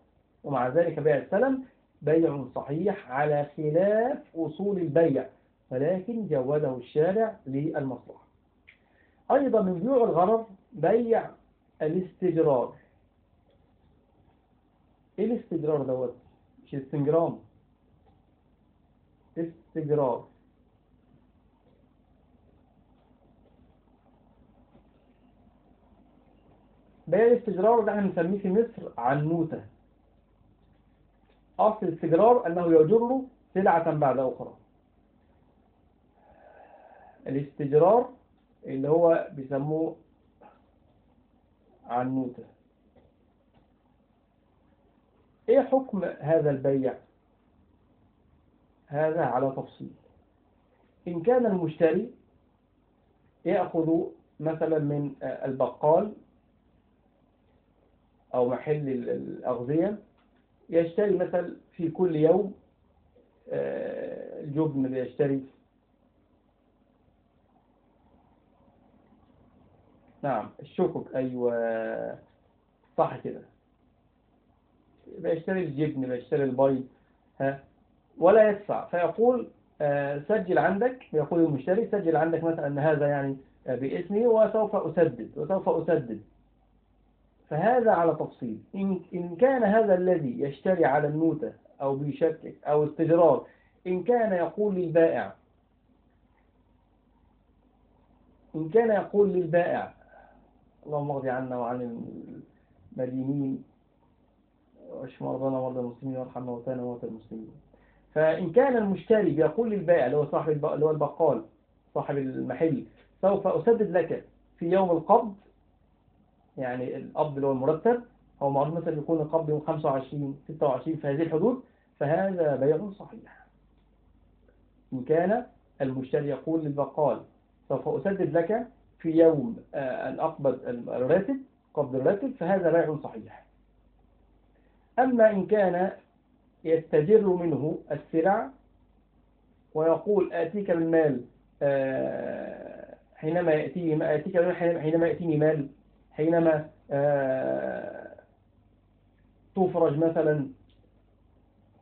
ومع ذلك بيع السلم بيع صحيح على خلاف أصول البيع ولكن جوده الشارع للمصلحة. أيضا من بيوع الغرض بيع الاستجرار إيه الاستجرار دوت؟ مش استنجرام استجرار بيع الاستجرار ده إحنا بنسميه في مصر عنوتة. أصل الاستجرار أنه يجر سلعة بعد أخرى. الاستجرار اللي هو بيسموه عنوتة. إيه حكم هذا البيع؟ هذا على تفصيل. إن كان المشتري يأخذ مثلا من البقال أو محل الأغذية يشتري مثلا في كل يوم الجبن بيشتري نعم الشكك أيوة. صح كده. بيشتري الجبن بيشتري البيض. ها؟ ولا يدفع. فيقول سجل عندك. يقول المشتري سجل عندك مثلا أن هذا يعني باسمي وسوف أسدد وسوف أسدد. فهذا على تفصيل. إن, إن كان هذا الذي يشتري على النوتة أو بيشكك أو استجرار إن كان يقول للبائع إن كان يقول للبائع اللهم اغضي عنا وعن المدينين واشف مرضانا ومرضى المسلمين وارحم موتانا وموتى المسلمين. فإن كان المشتري بيقول للبائع اللي هو صاحب اللي هو البقال صاحب المحل سوف أسدد لك في يوم القبض يعني القبض اللي هو المرتب أو معروف مثلا يكون القبض يوم 25 26 في هذه الحدود فهذا بيع صحيح. إن كان المشتري يقول للبقال سوف أسدد لك في يوم أن أقبض الراتب قبض الراتب فهذا بيع صحيح أما إن كان يستجر منه السلع ويقول آتيك بالمال حينما يأتيني آتيك بالمال حينما يأتيني مال حينما تفرج مثلا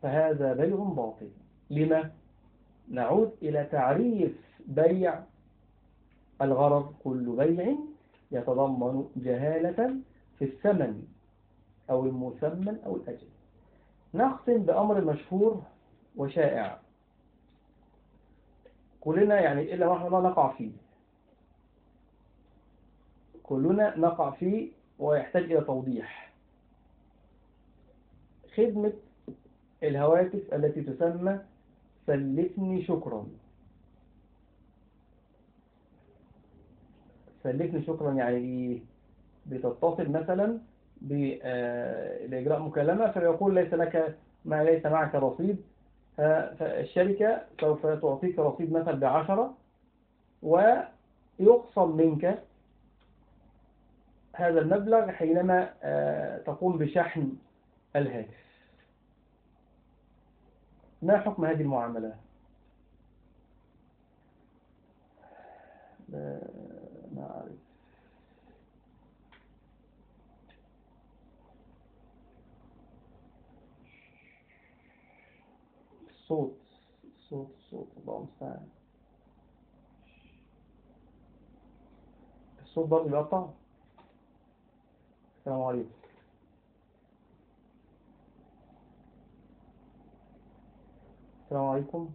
فهذا بيع باطل لما؟ نعود إلى تعريف بيع الغرض كل بيع يتضمن جهالة في الثمن أو المثمن أو الأجل. نختم بأمر مشهور وشائع. كلنا يعني إلا نحن لا نقع فيه. كلنا نقع فيه ويحتاج إلى توضيح. خدمة الهواتف التي تسمى سلفني شكرا. سلفني شكرا يعني بتتصل مثلا بإجراء مكالمة فيقول ليس لك ما ليس معك رصيد. فالشركة سوف تعطيك رصيد مثلا بعشرة ويقصم منك هذا المبلغ حينما تقوم بشحن الهاتف. ما حكم هذه المعاملة؟ ما أعرف الصوت الصوت الصوت الله الصوت برضه بيقطع السلام عليكم السلام عليكم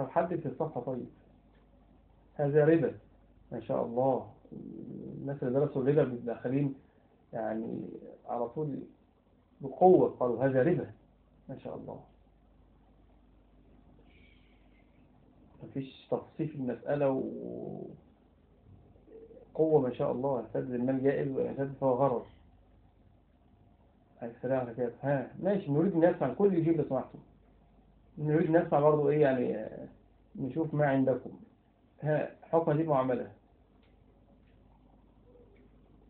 طب حدد الصفحة طيب. هذا ربا ما شاء الله. الناس اللي درسوا الربا متدخلين يعني على طول بقوة قالوا هذا ربا ما شاء الله. مفيش تفصيل المسألة وقوة ما شاء الله. يحتاج المال جائز ويحتاج فهو غرر. السلام عليكم. ها ماشي. نريد نسمع كل يجيب لو سمحتوا. نريد نسمع برضو إيه يعني نشوف ما عندكم. ها حكم هذه المعاملة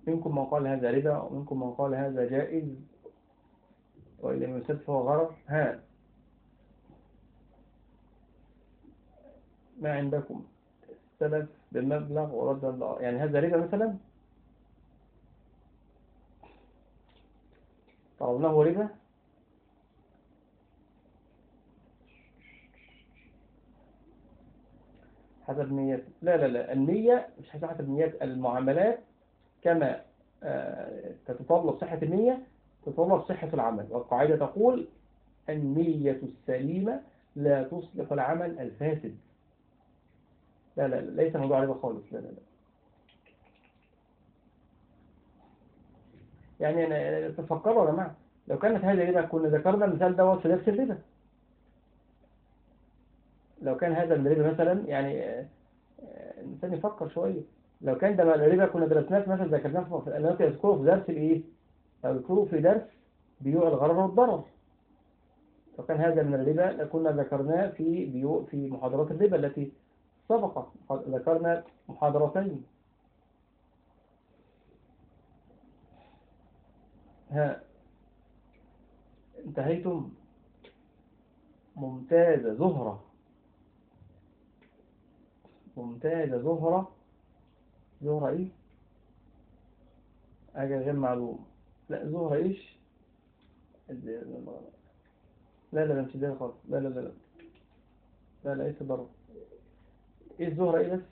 منكم من قال هذا ربا ومنكم من قال هذا جائز وإن لم يسد فهو غرر ها. ما عندكم؟ السلف بمبلغ ورد الله. يعني هذا ربا مثلا؟ طلبناه ربا؟ حسب نيات لا لا لا النية مش حسب نيات المعاملات كما آه، تتطلب صحة النية تتطلب صحة العمل. والقاعدة تقول النية السليمة لا تصلح العمل الفاسد. لا لا ليس موضوع عليه خالص. لا لا لا. يعني أنا تفكروا يا جماعة لو كانت هذه الربا كنا ذكرنا المثال دوت في نفس الربا. كان هذا الربا مثلا يعني آه، الإنسان يفكر شوية. لو كان ده الربا كنا درسناه مثلا ذكرناه في أنا يذكره في درس الإيه؟ يذكره في درس بيوع الغرر والضرر. لو كان هذا من الربا لكنا ذكرناه في بيوع في محاضرات الربا التي سبقت ذكرنا محاضرتين. ها انتهيتم. ممتازة. زهرة. ممتازة. زهرة. زهرة إيه اجا غير معلوم لا زهرة إيش؟ لا لا لا مش ده خالص. لا لا لا لا. لا لا إيه بره. إيه الزهرة إيه بس؟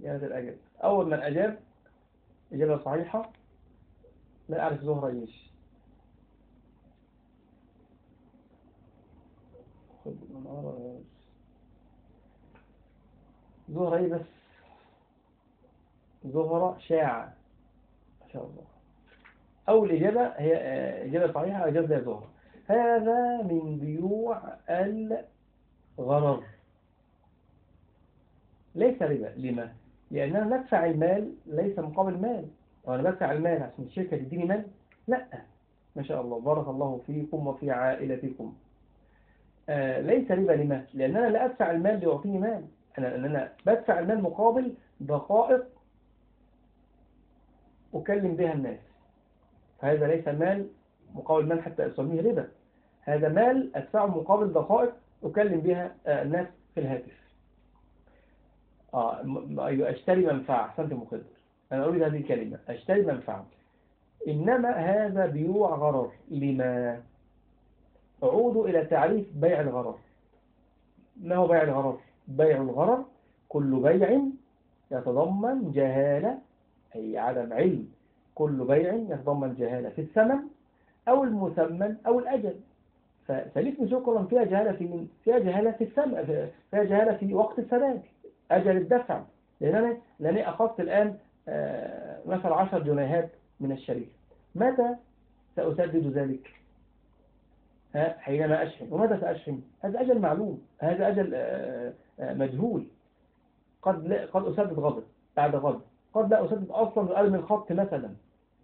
يا هذا الاجاب أول من اجاب إجابة صحيحة. لا أعرف زهرة إيش. خد من زهرة إيه بس زهرة شاعة ما شاء الله. أول إجابة هي آه، إجابة صحيحة إجابة زهرة هذا من بيوع الغرر ليس ربا. لما؟ لأننا ندفع المال ليس مقابل مال. وأنا بدفع المال عشان الشركة تديني مال؟ لا. ما شاء الله. بارك الله فيكم وفي عائلتكم. آه ليس ربا. لما؟ لأننا لا أدفع المال ليعطيني مال. أنا, أنا بدفع المال مقابل دقائق أكلم بها الناس. فهذا ليس مال مقابل مال حتى أسميه ربا. هذا مال أدفعه مقابل دقائق أكلم بها آه، الناس في الهاتف. آه أيوة أشتري منفعة. أحسنت مقدر. أنا أريد هذه الكلمة أشتري منفعة. إنما هذا بيوع غرر. لما؟ أعود إلى تعريف بيع الغرر. ما هو بيع الغرر؟ بيع الغرر كل بيع يتضمن جهالة أي عدم علم. كل بيع يتضمن جهالة في الثمن أو المثمن أو الأجل. فسليف شكرا فيها جهالة في من فيها جهالة في الثمن فيها جهالة في وقت السداد أجل الدفع. لأن أنا لأني أخذت الآن آه، مثلا 10 جنيهات من الشريك. متى سأسدد ذلك؟ ها حينما أشحن. وماذا سأشحن؟ هذا أجل معلوم. هذا أجل آه، مجهول. قد لا قد أسدد غضب بعد غضب. قد لا أسدد أصلا وأرمي الخط مثلا.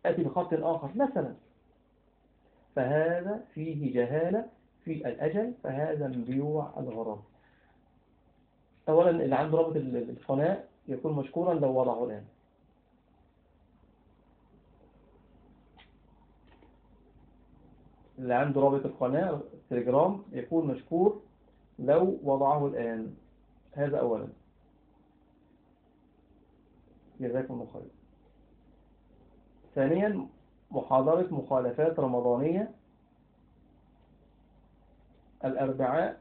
أتي بخط آخر مثلا. فهذا فيه جهالة في الأجل فهذا من بيوع الغرام أولا اللي عنده رابط القناة يكون مشكورا لو وضعه الآن. اللي عنده رابط القناة تليجرام يكون مشكور لو وضعه الآن. هذا أولا. جزاكم الله خير ثانيا محاضرة مخالفات رمضانية. الأربعاء.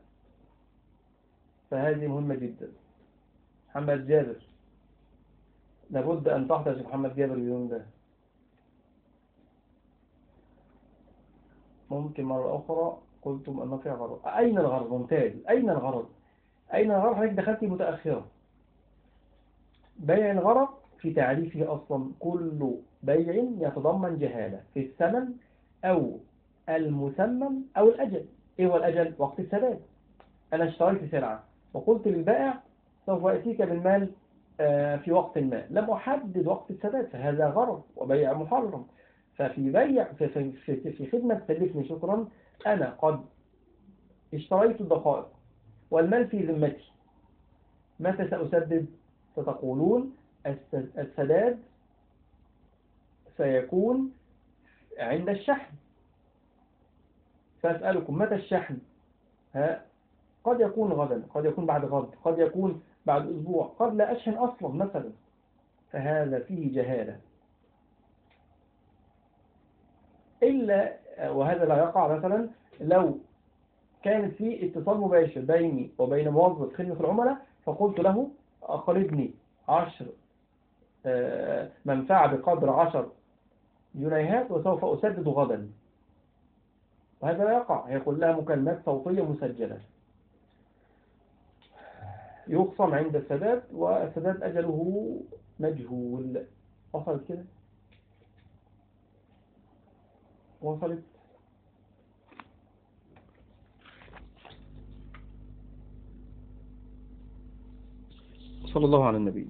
فهذه مهمة جدا. محمد جابر. لابد أن تحضر محمد جابر اليوم ده. ممكن مرة أخرى قلتم فيها غرض. أين الغرض؟ ممتاز. أين الغرض؟ أين الغرض حضرتك دخلت متأخرة بيع الغرض في تعريفه أصلا كل بيع يتضمن جهالة في الثمن أو المثمن أو الأجل. إيه هو الأجل؟ وقت السداد. أنا اشتريت سلعة وقلت للبائع سوف أتيك بالمال آه، في وقت ما. لم أحدد وقت السداد فهذا غرض وبيع محرم. ففي بيع في, في, في, في خدمة تلفني شكرا أنا قد اشتريت الدقائق. والمال في ذمتي. متى سأسدد؟ ستقولون السداد سيكون عند الشحن. فأسألكم متى الشحن؟ ها قد يكون غدا قد يكون بعد غد قد يكون بعد أسبوع قبل أشهر أصلا مثلا. فهذا فيه جهالة. إلا وهذا لا يقع مثلا لو كانت في اتصال مباشر بيني وبين موظف خدمة العملاء فقلت له أقرضني عشر آه، منفعة بقدر عشر جنيهات وسوف أسدد غدا. وهذا لا يقع. هي كلها مكالمات صوتية مسجلة. يقسم عند السداد والسداد أجله مجهول. وصلت كده؟ وصلت؟ صلى الله على النبي.